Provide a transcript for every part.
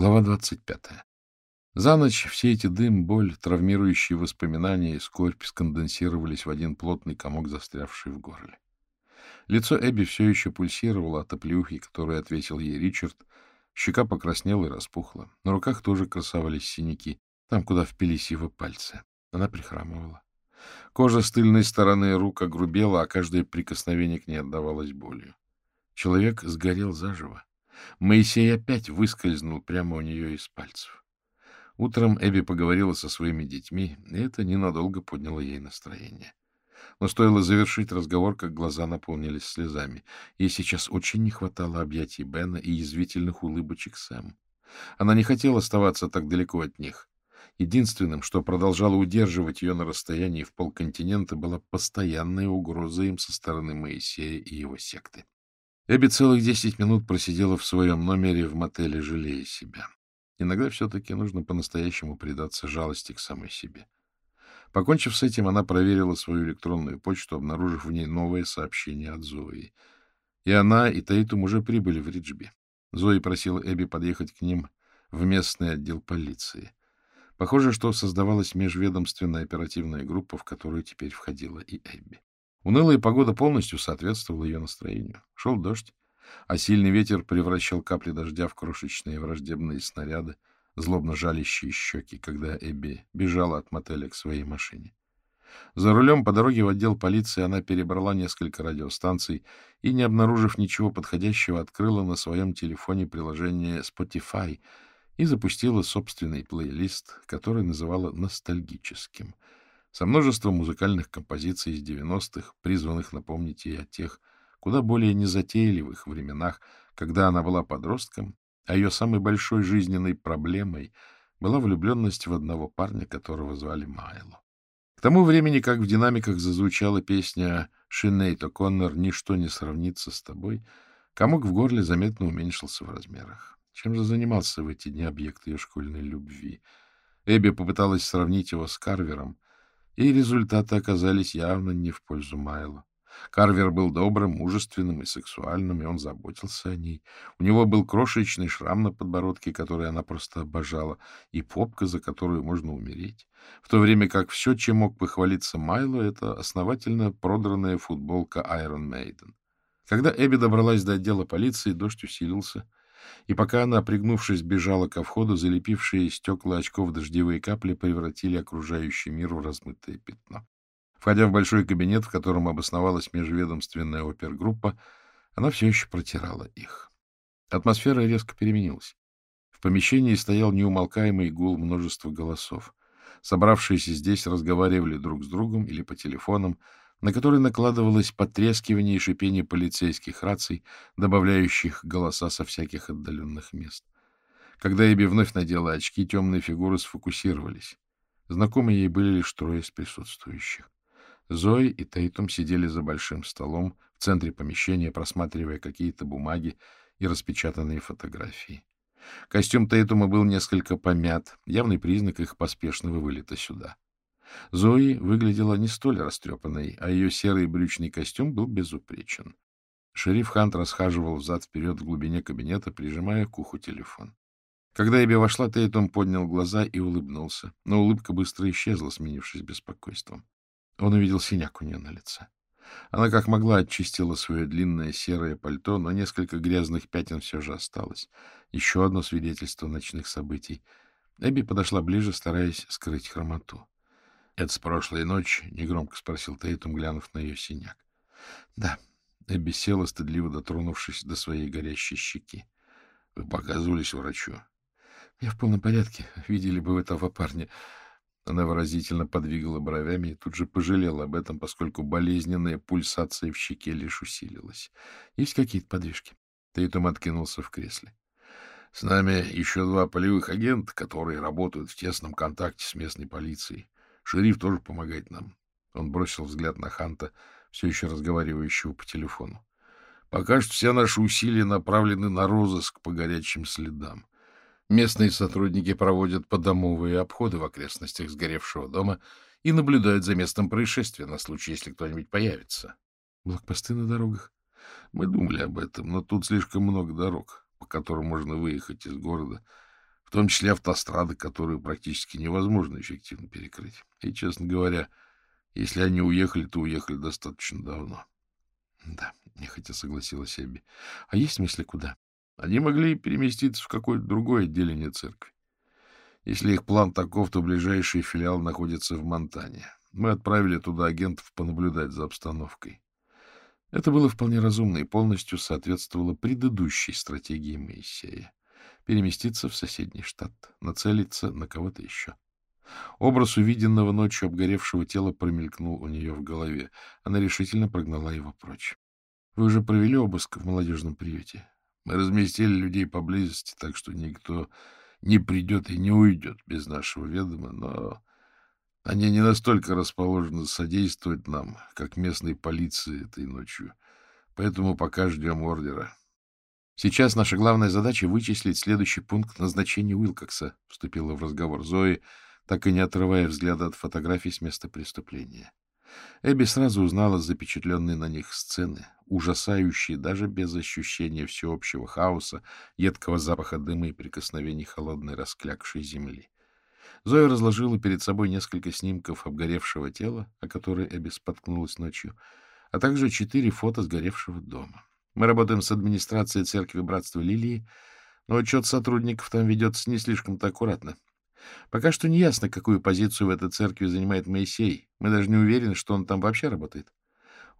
Глава двадцать пятая. За ночь все эти дым, боль, травмирующие воспоминания и скорбь сконденсировались в один плотный комок, застрявший в горле. Лицо Эбби все еще пульсировало от оплеухи, которую ответил ей Ричард. Щека покраснела и распухла. На руках тоже красовались синяки, там, куда впились его пальцы. Она прихрамывала. Кожа с тыльной стороны рук огрубела, а каждое прикосновение к ней отдавалось болью. Человек сгорел заживо. Моисей опять выскользнул прямо у нее из пальцев. Утром Эбби поговорила со своими детьми, и это ненадолго подняло ей настроение. Но стоило завершить разговор, как глаза наполнились слезами. Ей сейчас очень не хватало объятий Бена и язвительных улыбочек Сэм. Она не хотела оставаться так далеко от них. Единственным, что продолжало удерживать ее на расстоянии в полконтинента, была постоянная угроза им со стороны Моисея и его секты. Эбби целых десять минут просидела в своем номере в мотеле, жалея себя. Иногда все-таки нужно по-настоящему предаться жалости к самой себе. Покончив с этим, она проверила свою электронную почту, обнаружив в ней новое сообщение от Зои. И она, и Тейтум уже прибыли в Риджби. Зои просила Эбби подъехать к ним в местный отдел полиции. Похоже, что создавалась межведомственная оперативная группа, в которую теперь входила и Эбби. Унылая погода полностью соответствовала ее настроению. Шел дождь, а сильный ветер превращал капли дождя в крошечные враждебные снаряды, злобно жалящие щеки, когда Эбби бежала от мотеля к своей машине. За рулем по дороге в отдел полиции она перебрала несколько радиостанций и, не обнаружив ничего подходящего, открыла на своем телефоне приложение Spotify и запустила собственный плейлист, который называла «ностальгическим», со множеством музыкальных композиций из 90-х, призванных напомнить ей о тех куда более незатейливых временах, когда она была подростком, а ее самой большой жизненной проблемой была влюбленность в одного парня, которого звали Майло. К тому времени, как в динамиках зазвучала песня Шинейто Коннор «Ничто не сравнится с тобой», комок в горле заметно уменьшился в размерах. Чем же занимался в эти дни объект ее школьной любви? Эбби попыталась сравнить его с Карвером, и результаты оказались явно не в пользу Майла. Карвер был добрым, мужественным и сексуальным, и он заботился о ней. У него был крошечный шрам на подбородке, который она просто обожала, и попка, за которую можно умереть. В то время как все, чем мог похвалиться Майло, это основательно продранная футболка Iron Maiden. Когда Эбби добралась до отдела полиции, дождь усилился, и пока она, пригнувшись, бежала ко входу, залепившие стекла очков дождевые капли превратили окружающий мир в размытое пятно. Входя в большой кабинет, в котором обосновалась межведомственная опергруппа, она все еще протирала их. Атмосфера резко переменилась. В помещении стоял неумолкаемый гул множества голосов. Собравшиеся здесь разговаривали друг с другом или по телефонам, на которые накладывалось потрескивание и шипение полицейских раций, добавляющих голоса со всяких отдаленных мест. Когда Эбби вновь надела очки, темные фигуры сфокусировались. Знакомы ей были лишь трое из присутствующих. Зои и Тейтум сидели за большим столом в центре помещения, просматривая какие-то бумаги и распечатанные фотографии. Костюм Тейтума был несколько помят, явный признак их поспешного вылета сюда. Зои выглядела не столь растрепанной, а ее серый брючный костюм был безупречен. Шериф Хант расхаживал взад-вперед в глубине кабинета, прижимая к уху телефон. Когда Эбби вошла, Тейтум поднял глаза и улыбнулся, но улыбка быстро исчезла, сменившись беспокойством. Он увидел синяк у нее на лице. Она как могла очистила свое длинное серое пальто, но несколько грязных пятен все же осталось. Еще одно свидетельство ночных событий. Эбби подошла ближе, стараясь скрыть хромоту. — Это с прошлой ночи? — негромко спросил Тейтум, глянув на ее синяк. — Да. Эбби села, стыдливо дотронувшись до своей горящей щеки. — Вы показывались врачу? — Я в полном порядке. Видели бы вы этого парня. Она выразительно подвигала бровями и тут же пожалела об этом, поскольку болезненная пульсация в щеке лишь усилилась. Есть какие-то подвижки? Тейтум откинулся в кресле. — С нами еще два полевых агента, которые работают в тесном контакте с местной полицией. Шериф тоже помогает нам. Он бросил взгляд на Ханта, все еще разговаривающего по телефону. Пока что все наши усилия направлены на розыск по горячим следам. Местные сотрудники проводят подомовые обходы в окрестностях сгоревшего дома и наблюдают за местом происшествия на случай, если кто-нибудь появится. Блокпосты на дорогах. Мы думали об этом, но тут слишком много дорог, по которым можно выехать из города. В том числе автострады, которую практически невозможно эффективно перекрыть. И, честно говоря, если они уехали, то уехали достаточно давно. — Да, нехотя согласилась Эбби. — А есть мысли куда? Они могли переместиться в какое-то другое отделение церкви. Если их план таков, то ближайший филиал находится в Монтане. Мы отправили туда агентов понаблюдать за обстановкой. Это было вполне разумно и полностью соответствовало предыдущей стратегии Моисея — переместиться в соседний штат, нацелиться на кого-то еще. Образ увиденного ночью обгоревшего тела промелькнул у нее в голове. Она решительно прогнала его прочь. — Вы уже провели обыск в молодежном приюте? Мы разместили людей поблизости, так что никто не придет и не уйдет без нашего ведома, но они не настолько расположены содействовать нам, как местной полиции этой ночью. Поэтому пока ждем ордера. Сейчас наша главная задача — вычислить следующий пункт назначения Уилкокса, — вступила в разговор Зои, так и не отрывая взгляда от фотографий с места преступления. Эбби сразу узнала запечатленные на них сцены, ужасающие даже без ощущения всеобщего хаоса, едкого запаха дыма и прикосновений холодной расклякшей земли. Зоя разложила перед собой несколько снимков обгоревшего тела, о которой Эбби споткнулась ночью, а также четыре фото сгоревшего дома. Мы работаем с администрацией Церкви Братства Лилии, но отчет сотрудников там ведется не слишком-то аккуратно. Пока что не ясно, какую позицию в этой церкви занимает Моисей. Мы даже не уверены, что он там вообще работает.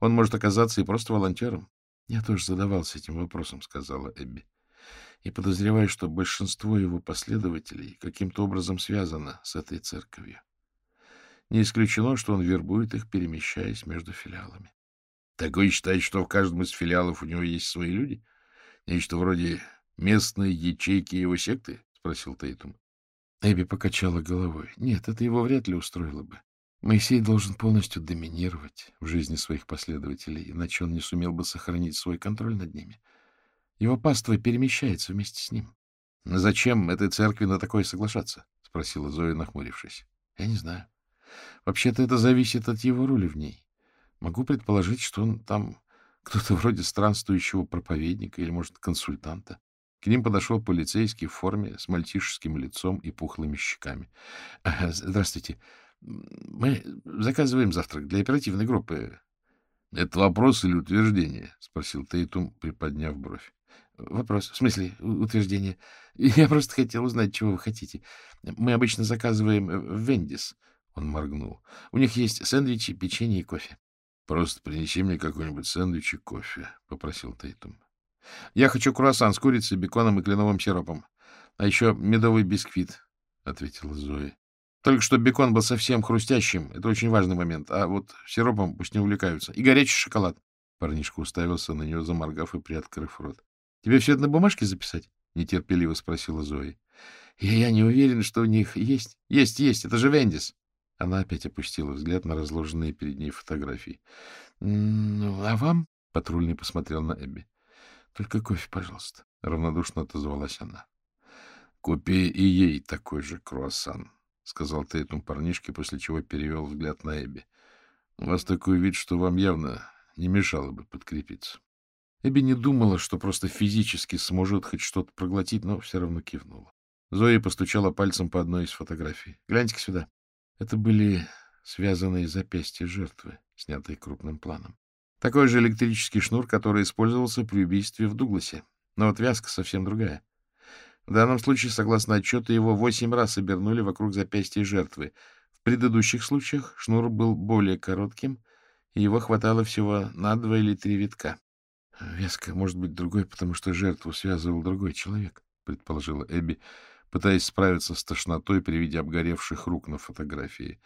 Он может оказаться и просто волонтером. — Я тоже задавался этим вопросом, — сказала Эбби. И подозреваю, что большинство его последователей каким-то образом связано с этой церковью. Не исключено, что он вербует их, перемещаясь между филиалами. — Так вы считаете, что в каждом из филиалов у него есть свои люди? Нечто вроде местной ячейки его секты? — спросил Тейтум. Эбби покачала головой. Нет, это его вряд ли устроило бы. Моисей должен полностью доминировать в жизни своих последователей, иначе он не сумел бы сохранить свой контроль над ними. Его паства перемещается вместе с ним. — Зачем этой церкви на такое соглашаться? — спросила Зоя, нахмурившись. — Я не знаю. Вообще-то это зависит от его роли в ней. Могу предположить, что он там кто-то вроде странствующего проповедника или, может, консультанта. К ним подошел полицейский в форме с мальчишеским лицом и пухлыми щеками. — Здравствуйте. Мы заказываем завтрак для оперативной группы. — Это вопрос или утверждение? — спросил Тейтум, приподняв бровь. — Вопрос. В смысле утверждение? Я просто хотел узнать, чего вы хотите. Мы обычно заказываем в Вендис. Он моргнул. У них есть сэндвичи, печенье и кофе. — Просто принеси мне какой-нибудь сэндвич и кофе, — попросил Тейтум. — Я хочу круассан с курицей, беконом и кленовым сиропом. А еще медовый бисквит, — ответила Зоя. — Только что бекон был совсем хрустящим. Это очень важный момент. А вот сиропом пусть не увлекаются. И горячий шоколад. Парнишка уставился на нее, заморгав и приоткрыв рот. — Тебе все это на бумажке записать? — нетерпеливо спросила Я, я не уверен, что у них есть. Есть, есть. Это же Вендис. Она опять опустила взгляд на разложенные перед ней фотографии. — а вам? — патрульный посмотрел на Эбби. Только кофе, пожалуйста, — равнодушно отозвалась она. — Купи и ей такой же круассан, — сказал Тейтум парнишке, после чего перевел взгляд на Эбби. — У вас такой вид, что вам явно не мешало бы подкрепиться. Эбби не думала, что просто физически сможет хоть что-то проглотить, но все равно кивнула. Зоя постучала пальцем по одной из фотографий. — Гляньте-ка сюда. Это были связанные запястья жертвы, снятые крупным планом. Такой же электрический шнур, который использовался при убийстве в Дугласе. Но отвязка совсем другая. В данном случае, согласно отчету, его восемь раз обернули вокруг запястья жертвы. В предыдущих случаях шнур был более коротким, и его хватало всего на два или три витка. — Вязка может быть другой, потому что жертву связывал другой человек, — предположила Эбби, пытаясь справиться с тошнотой при виде обгоревших рук на фотографии.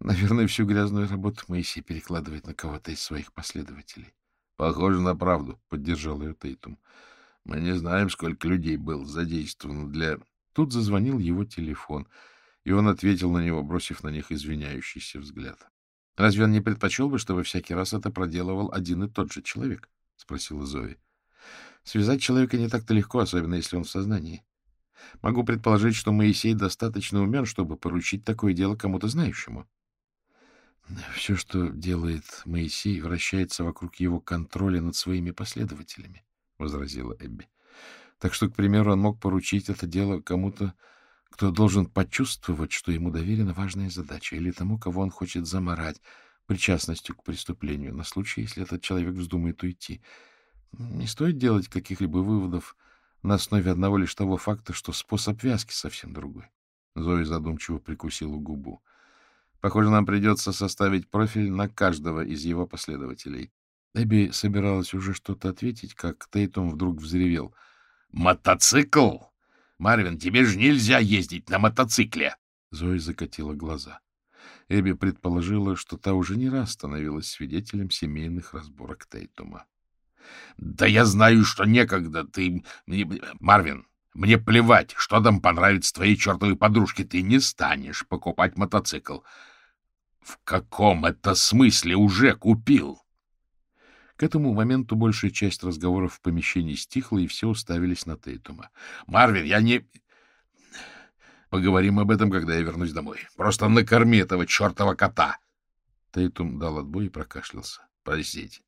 Наверное, всю грязную работу Моисей перекладывает на кого-то из своих последователей. — Похоже на правду, — поддержал ее Тейтум. — Мы не знаем, сколько людей было задействовано для... Тут зазвонил его телефон, и он ответил на него, бросив на них извиняющийся взгляд. — Разве он не предпочел бы, чтобы всякий раз это проделывал один и тот же человек? — спросила Зои. — Связать человека не так-то легко, особенно если он в сознании. Могу предположить, что Моисей достаточно умен, чтобы поручить такое дело кому-то знающему. Все, что делает Моисей, вращается вокруг его контроля над своими последователями, — возразила Эбби. Так что, к примеру, он мог поручить это дело кому-то кто должен почувствовать, что ему доверена важная задача, или тому, кого он хочет заморать причастностью к преступлению, на случай, если этот человек вздумает уйти. Не стоит делать каких-либо выводов на основе одного лишь того факта, что способ вязки совсем другой. Зоя задумчиво прикусила губу. Похоже, нам придется составить профиль на каждого из его последователей. Эбби собиралась уже что-то ответить, как Тейтум вдруг взревел. — Мотоцикл? Марвин, тебе же нельзя ездить на мотоцикле! Зоя закатила глаза. Эбби предположила, что та уже не раз становилась свидетелем семейных разборок Тейтума. — Да я знаю, что некогда ты... Марвин, мне плевать, что там понравится твоей чертовой подружке. Ты не станешь покупать мотоцикл. В каком это смысле уже купил? К этому моменту большая часть разговоров в помещении стихла, и все уставились на Тейтума. — Марвин, я не... Поговорим об этом, когда я вернусь домой. Просто накорми этого чертова кота. Тейтум дал отбой и прокашлялся. — Простите.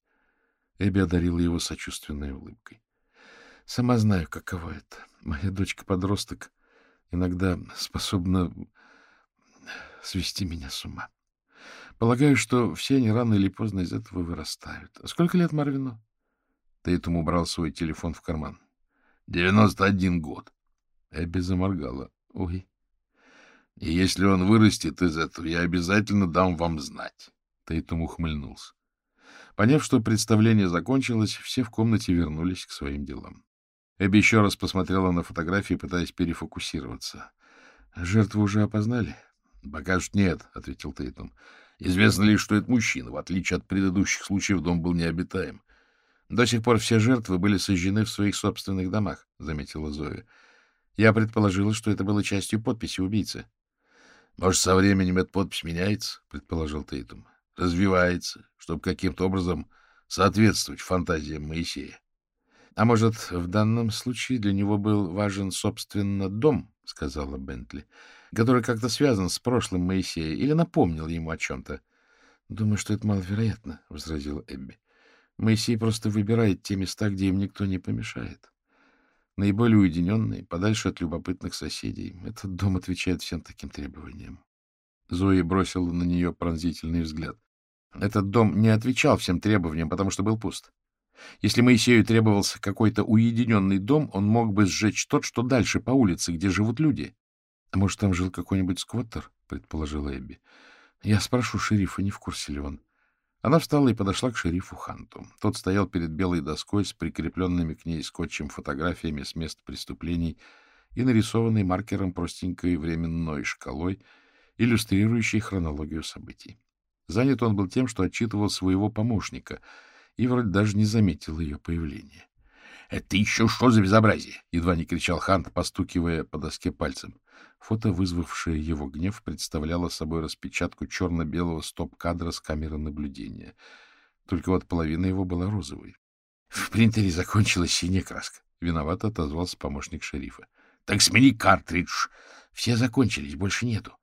Эбби одарила его сочувственной улыбкой. — Сама знаю, каково это. Моя дочка-подросток иногда способна свести меня с ума. Полагаю, что все они рано или поздно из этого вырастают. Сколько лет Марвину? Тейтум убрал свой телефон в карман. — Девяносто один год. Эбби заморгала. — Ой. — И если он вырастет из этого, я обязательно дам вам знать. Тейтум ухмыльнулся. Поняв, что представление закончилось, все в комнате вернулись к своим делам. Эбби еще раз посмотрела на фотографии, пытаясь перефокусироваться. — Жертву уже опознали? — Пока что нет, — ответил Тейтум. — Известно лишь, что это мужчина. В отличие от предыдущих случаев, дом был необитаем. — До сих пор все жертвы были сожжены в своих собственных домах, — заметила Зоя. Я предположила, что это было частью подписи убийцы. — Может, со временем эта подпись меняется, — предположил Тейтум. — Развивается, чтобы каким-то образом соответствовать фантазиям Моисея. А может, в данном случае для него был важен, собственно, дом, — сказала Бентли, — который как-то связан с прошлым Моисея или напомнил ему о чем-то. — Думаю, что это маловероятно, — возразила Эбби. Моисей просто выбирает те места, где им никто не помешает. Наиболее уединенные, подальше от любопытных соседей. Этот дом отвечает всем таким требованиям. Зои бросила на нее пронзительный взгляд. Этот дом не отвечал всем требованиям, потому что был пуст. Если Моисею требовался какой-то уединенный дом, он мог бы сжечь тот, что дальше по улице, где живут люди. — А может, там жил какой-нибудь сквоттер? — предположила Эбби. — Я спрошу шерифа, не в курсе ли он. Она встала и подошла к шерифу Ханту. Тот стоял перед белой доской с прикрепленными к ней скотчем фотографиями с мест преступлений и нарисованной маркером простенькой временной шкалой, иллюстрирующей хронологию событий. Занят он был тем, что отчитывал своего помощника — и вроде даже не заметил ее появления. — Это еще что за безобразие? — едва не кричал Хант, постукивая по доске пальцем. Фото, вызвавшее его гнев, представляло собой распечатку черно-белого стоп-кадра с камеры наблюдения. Только вот половина его была розовой. — В принтере закончилась синяя краска. Виновато отозвался помощник шерифа. — Так смени картридж. Все закончились, больше нету.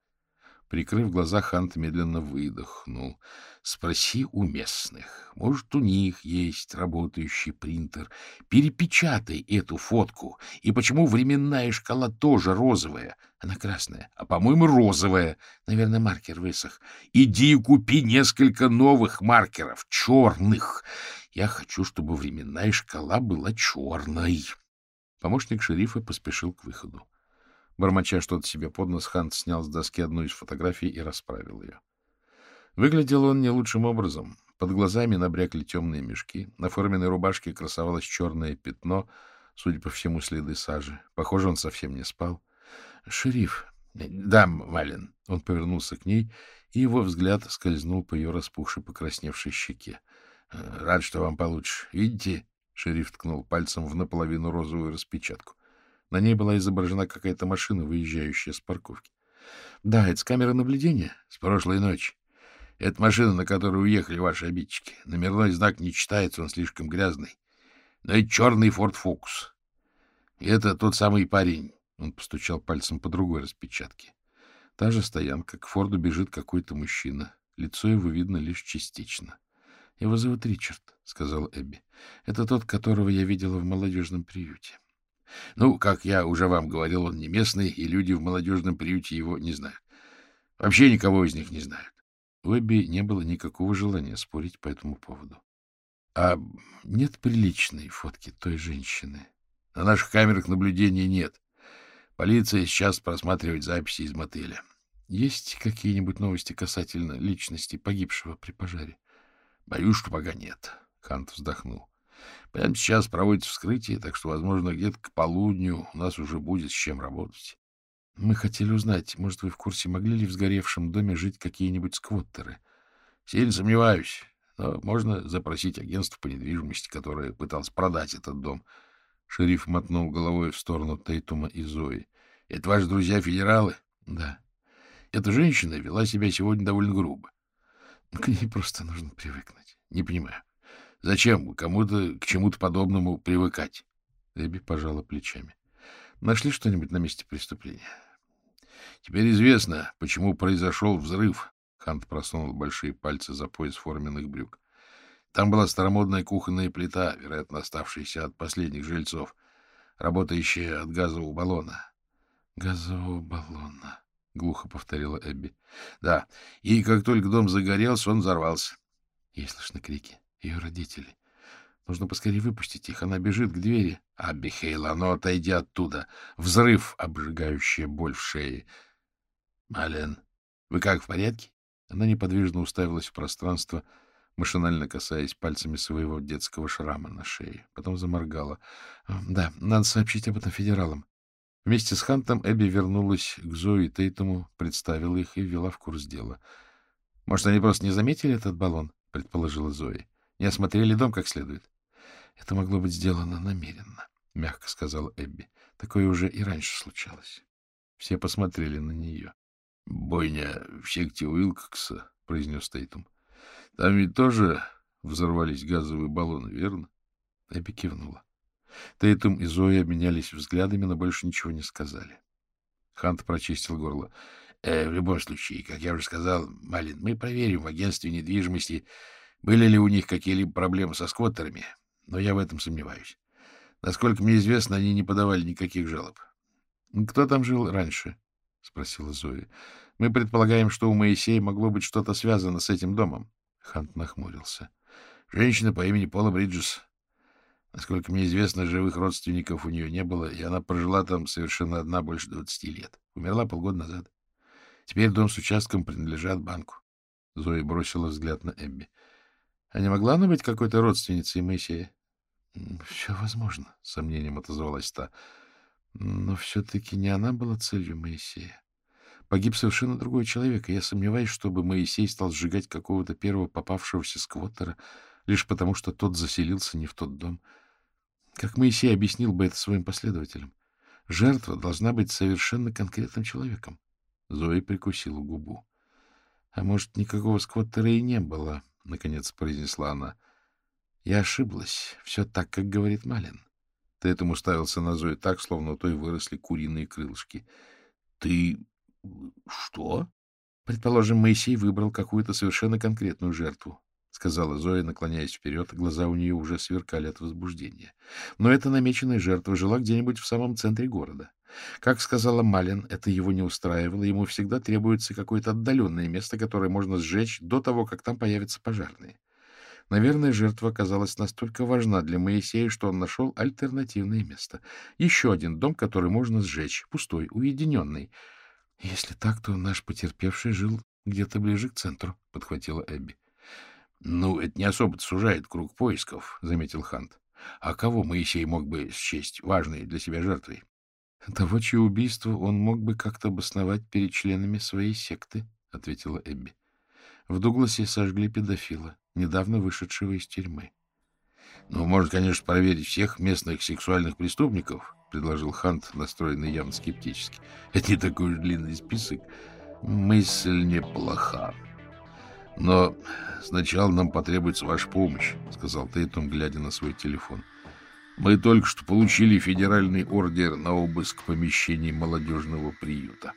Прикрыв глаза, Хант медленно выдохнул. Спроси у местных. Может, у них есть работающий принтер. Перепечатай эту фотку. И почему временная шкала тоже розовая? Она красная, а, по-моему, розовая. Наверное, маркер высох. Иди и купи несколько новых маркеров, черных. Я хочу, чтобы временная шкала была черной. Помощник шерифа поспешил к выходу. Бормоча что-то себе под нос, Хант снял с доски одну из фотографий и расправил ее. Выглядел он не лучшим образом. Под глазами набрякли темные мешки, на форменной рубашке красовалось черное пятно, судя по всему, следы сажи. Похоже, он совсем не спал. — Шериф. — Да, Малин. Он повернулся к ней, и его взгляд скользнул по ее распухшей, покрасневшей щеке. — Рад, что вам получше. Видите? — шериф ткнул пальцем в наполовину розовую распечатку. На ней была изображена какая-то машина, выезжающая с парковки. — Да, это с камеры наблюдения. С прошлой ночи. Это машина, на которой уехали ваши обидчики. Номерной знак не читается, он слишком грязный. Но это черный Форд Фокус. И это тот самый парень. Он постучал пальцем по другой распечатке. Та же стоянка, к Форду бежит какой-то мужчина. Лицо его видно лишь частично. — Его зовут Ричард, — сказал Эбби. — Это тот, которого я видела в молодежном приюте. Ну, как я уже вам говорил, он не местный, и люди в молодежном приюте его не знают. Вообще никого из них не знают. У Эбби не было никакого желания спорить по этому поводу. — А нет приличной фотки той женщины? — На наших камерах наблюдения нет. Полиция сейчас просматривает записи из мотеля. — Есть какие-нибудь новости касательно личности погибшего при пожаре? — Боюсь, что пока нет. Хант вздохнул. Прямо сейчас проводится вскрытие, так что, возможно, где-то к полудню у нас уже будет с чем работать. Мы хотели узнать, может, вы в курсе, могли ли в сгоревшем доме жить какие-нибудь сквоттеры? Сильно сомневаюсь, но можно запросить агентство по недвижимости, которое пыталось продать этот дом. Шериф мотнул головой в сторону Тейтума и Зои. — Это ваши друзья-федералы? — Да. Эта женщина вела себя сегодня довольно грубо. К ней просто нужно привыкнуть. — Не понимаю. Зачем кому-то к чему-то подобному привыкать? Эбби пожала плечами. Нашли что-нибудь на месте преступления? Теперь известно, почему произошел взрыв. Хант просунул большие пальцы за пояс форменных брюк. Там была старомодная кухонная плита, вероятно, оставшаяся от последних жильцов, работающая от газового баллона. — Газового баллона, — глухо повторила Эбби. — Да, и как только дом загорелся, он взорвался. Ей слышно крики ее родители. Нужно поскорее выпустить их. Она бежит к двери. Абби Хейла, ну отойди оттуда. Взрыв, обжигающая боль в шее. Мален, вы как, в порядке? Она неподвижно уставилась в пространство, машинально касаясь пальцами своего детского шрама на шее. Потом заморгала. Да, надо сообщить об этом федералам. Вместе с Хантом Эбби вернулась к Зои Тейтому, представила их и ввела в курс дела. — Может, они просто не заметили этот баллон? — предположила Зои. Не осмотрели дом как следует. — Это могло быть сделано намеренно, — мягко сказала Эбби. Такое уже и раньше случалось. Все посмотрели на нее. — Бойня в секте Уилкокса, — произнес Тейтум. — Там ведь тоже взорвались газовые баллоны, верно? Эбби кивнула. Тейтум и Зоя обменялись взглядами, но больше ничего не сказали. Хант прочистил горло. Э, — В любом случае, как я уже сказал, Малин, мы проверим в агентстве недвижимости были ли у них какие-либо проблемы со сквоттерами, но я в этом сомневаюсь. Насколько мне известно, они не подавали никаких жалоб. — Кто там жил раньше? — спросила Зоя. — Мы предполагаем, что у Моисея могло быть что-то связано с этим домом. Хант нахмурился. — Женщина по имени Пола Бриджес. Насколько мне известно, живых родственников у нее не было, и она прожила там совершенно одна больше двадцати лет. Умерла полгода назад. Теперь дом с участком принадлежат банку. Зоя бросила взгляд на Эбби. А не могла она быть какой-то родственницей Моисея? — Все возможно, — с сомнением отозвалась та. Но все-таки не она была целью Моисея. Погиб совершенно другой человек, и я сомневаюсь, чтобы Моисей стал сжигать какого-то первого попавшегося сквоттера, лишь потому, что тот заселился не в тот дом. Как Моисей объяснил бы это своим последователям? Жертва должна быть совершенно конкретным человеком. Зои прикусила губу. А может, никакого сквоттера и не было, — наконец произнесла она. — Я ошиблась. Все так, как говорит Малин. Ты этому ставился на Зои так, словно у той выросли куриные крылышки. — Ты... что? — Предположим, Моисей выбрал какую-то совершенно конкретную жертву, — сказала Зоя, наклоняясь вперед. Глаза у нее уже сверкали от возбуждения. Но эта намеченная жертва жила где-нибудь в самом центре города. Как сказала Малин, это его не устраивало, ему всегда требуется какое-то отдаленное место, которое можно сжечь до того, как там появятся пожарные. Наверное, жертва оказалась настолько важна для Моисея, что он нашел альтернативное место. Еще один дом, который можно сжечь, пустой, уединенный. — Если так, то наш потерпевший жил где-то ближе к центру, — подхватила Эбби. — Ну, это не особо сужает круг поисков, — заметил Хант. — А кого Моисей мог бы счесть важной для себя жертвой? Того, чье убийство он мог бы как-то обосновать перед членами своей секты, — ответила Эбби. В Дугласе сожгли педофила, недавно вышедшего из тюрьмы. — Ну, может, конечно, проверить всех местных сексуальных преступников, — предложил Хант, настроенный явно скептически. — Это не такой уж длинный список. Мысль неплоха. Но сначала нам потребуется ваша помощь, — сказал Тейтум, глядя на свой телефон. — мы только что получили федеральный ордер на обыск помещений молодежного приюта.